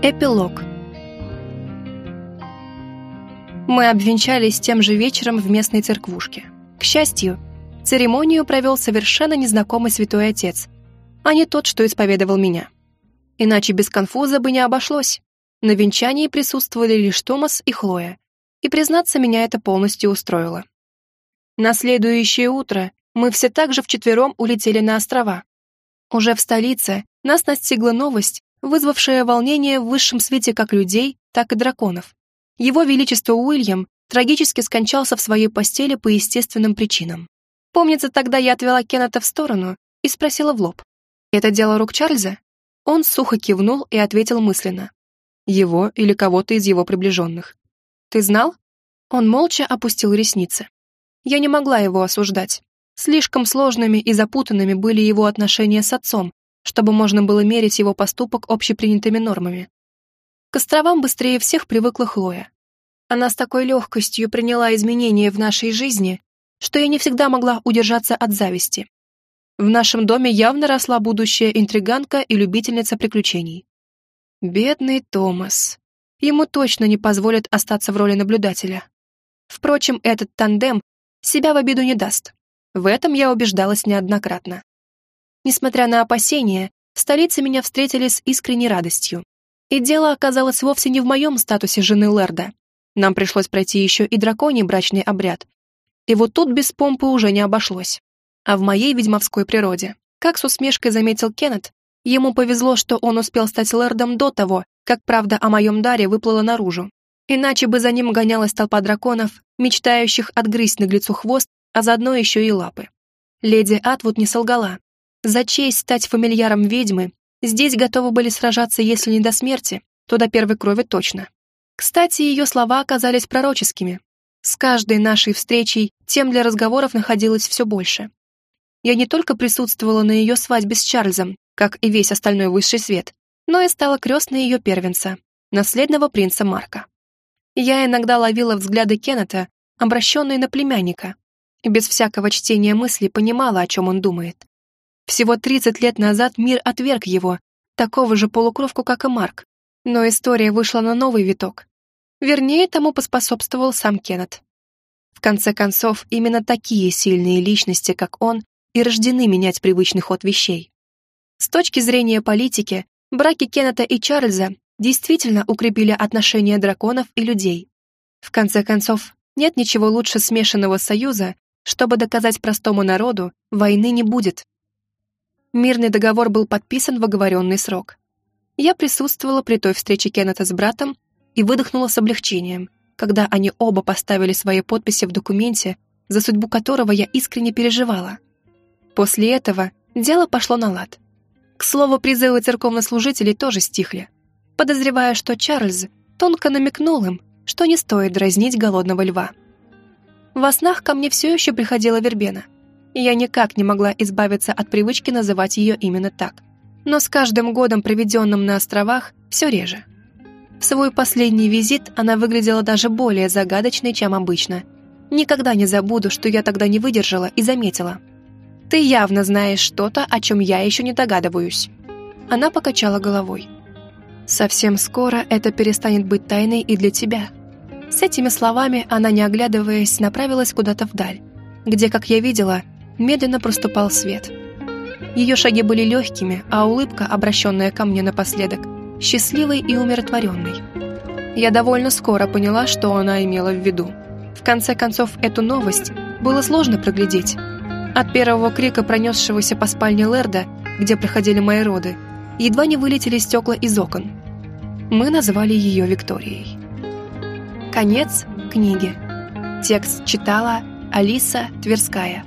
Эпилог Мы обвенчались тем же вечером в местной церквушке. К счастью, церемонию провел совершенно незнакомый святой отец, а не тот, что исповедовал меня. Иначе без конфуза бы не обошлось. На венчании присутствовали лишь Томас и Хлоя, и, признаться, меня это полностью устроило. На следующее утро мы все так же вчетвером улетели на острова. Уже в столице нас настигла новость, вызвавшая волнение в высшем свете как людей, так и драконов. Его Величество Уильям трагически скончался в своей постели по естественным причинам. Помнится, тогда я отвела Кеннета в сторону и спросила в лоб. «Это дело рук Чарльза?» Он сухо кивнул и ответил мысленно. «Его или кого-то из его приближенных». «Ты знал?» Он молча опустил ресницы. Я не могла его осуждать. Слишком сложными и запутанными были его отношения с отцом, чтобы можно было мерить его поступок общепринятыми нормами. К островам быстрее всех привыкла Хлоя. Она с такой легкостью приняла изменения в нашей жизни, что я не всегда могла удержаться от зависти. В нашем доме явно росла будущая интриганка и любительница приключений. Бедный Томас. Ему точно не позволят остаться в роли наблюдателя. Впрочем, этот тандем себя в обиду не даст. В этом я убеждалась неоднократно. Несмотря на опасения, в столице меня встретили с искренней радостью. И дело оказалось вовсе не в моем статусе жены Лерда. Нам пришлось пройти еще и драконий брачный обряд. И вот тут без помпы уже не обошлось. А в моей ведьмовской природе, как с усмешкой заметил Кеннет, ему повезло, что он успел стать Лердом до того, как правда о моем даре выплыла наружу. Иначе бы за ним гонялась толпа драконов, мечтающих отгрызть наглецу хвост, а заодно еще и лапы. Леди Атвуд не солгала. За честь стать фамильяром ведьмы здесь готовы были сражаться, если не до смерти, то до первой крови точно. Кстати, ее слова оказались пророческими. С каждой нашей встречей тем для разговоров находилось все больше. Я не только присутствовала на ее свадьбе с Чарльзом, как и весь остальной высший свет, но и стала крестной ее первенца, наследного принца Марка. Я иногда ловила взгляды Кеннета, обращенные на племянника, и без всякого чтения мысли понимала, о чем он думает. Всего 30 лет назад мир отверг его, такого же полукровку, как и Марк. Но история вышла на новый виток. Вернее, тому поспособствовал сам Кеннет. В конце концов, именно такие сильные личности, как он, и рождены менять привычный ход вещей. С точки зрения политики, браки Кеннета и Чарльза действительно укрепили отношения драконов и людей. В конце концов, нет ничего лучше смешанного союза, чтобы доказать простому народу, войны не будет. Мирный договор был подписан в оговоренный срок. Я присутствовала при той встрече Кеннета с братом и выдохнула с облегчением, когда они оба поставили свои подписи в документе, за судьбу которого я искренне переживала. После этого дело пошло на лад. К слову, призывы церковнослужителей тоже стихли подозревая, что Чарльз тонко намекнул им, что не стоит дразнить голодного льва. Во снах ко мне все еще приходила Вербена, и я никак не могла избавиться от привычки называть ее именно так. Но с каждым годом, проведенным на островах, все реже. В свой последний визит она выглядела даже более загадочной, чем обычно. Никогда не забуду, что я тогда не выдержала и заметила. «Ты явно знаешь что-то, о чем я еще не догадываюсь». Она покачала головой. Совсем скоро это перестанет быть тайной и для тебя. С этими словами она, не оглядываясь, направилась куда-то вдаль, где, как я видела, медленно проступал свет. Ее шаги были легкими, а улыбка, обращенная ко мне напоследок, счастливой и умиротворенной. Я довольно скоро поняла, что она имела в виду. В конце концов, эту новость было сложно проглядеть. От первого крика, пронесшегося по спальне Лерда, где проходили мои роды, едва не вылетели стекла из окон. Мы назвали ее Викторией. Конец книги. Текст читала Алиса Тверская.